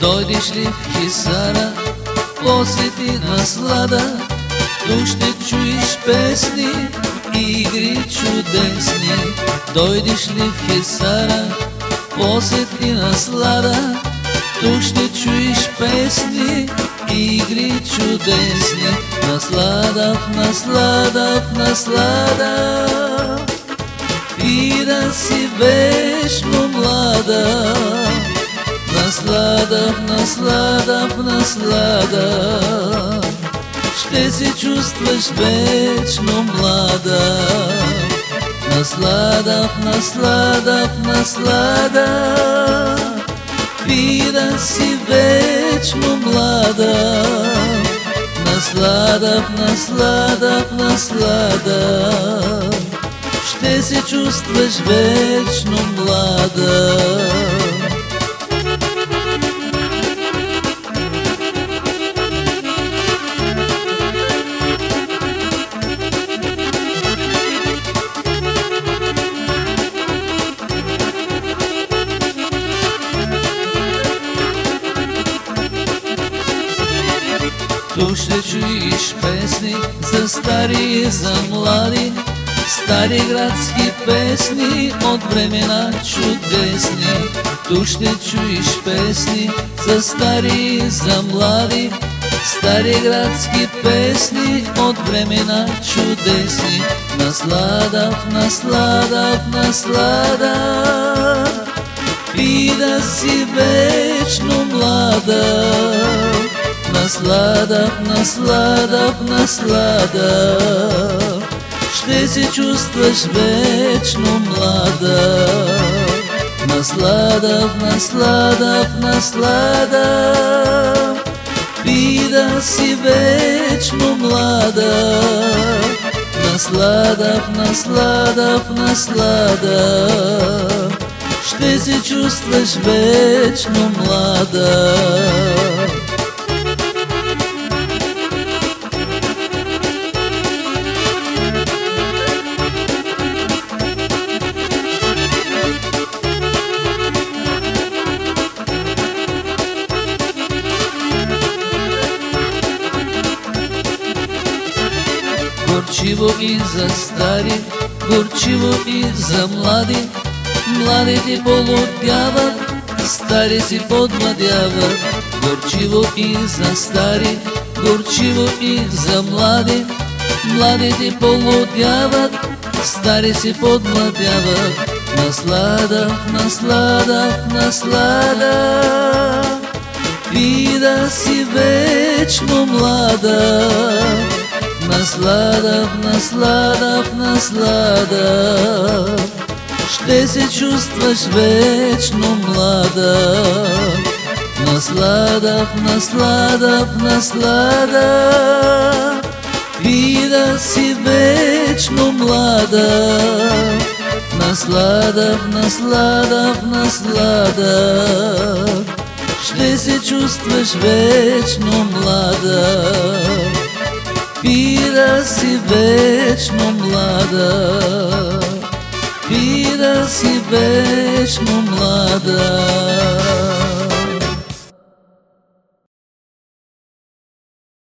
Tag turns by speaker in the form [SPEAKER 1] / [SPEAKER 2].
[SPEAKER 1] Дойдеш ли в Хисара, посети наслада, тук ще чуеш песни игри чудесни. Дойдеш ли в Хисара, посети наслада, тук ще чуеш песни и игри чудесни. Наслада наслада наслада и да си вечно млада. Наслада наслада наслада Ще се чувстваш вечно млада. Наслада наслада наслада. И да си вечно млада. Наслада наслада наслада. Ще се чувстваш вечно млада Тук ще чуеш песни за стари и за млади, Стари градски песни от времена чудесни. Тук ще чуеш песни за стари и за млади, Стари градски песни от времена чудесни. Наслада наслада наслада и да си вечно млада. Наслада в наслада в наслада Ще се чувстваш вечно млада. Наслада в наслада в наслада И да си вечно млада. Наслада в наслада в наслада Ще се чувстваш вечно млада Горчиво и за стари, горчиво и за млади, Младите полудяват, стари си подмладяват. Горчиво и за стари, горчиво и за млади, Младите полудяват, стари си подмладяват. Наслада, наслада, наслада, и да си вечно млада. Наслада, в наслада Ще се чувстваш вечно млада. Наслада, в наслада И да си вечно млада. Наслада, в наслада Ще се чувстваш вечно млада да си вечно млада, и да си вечно.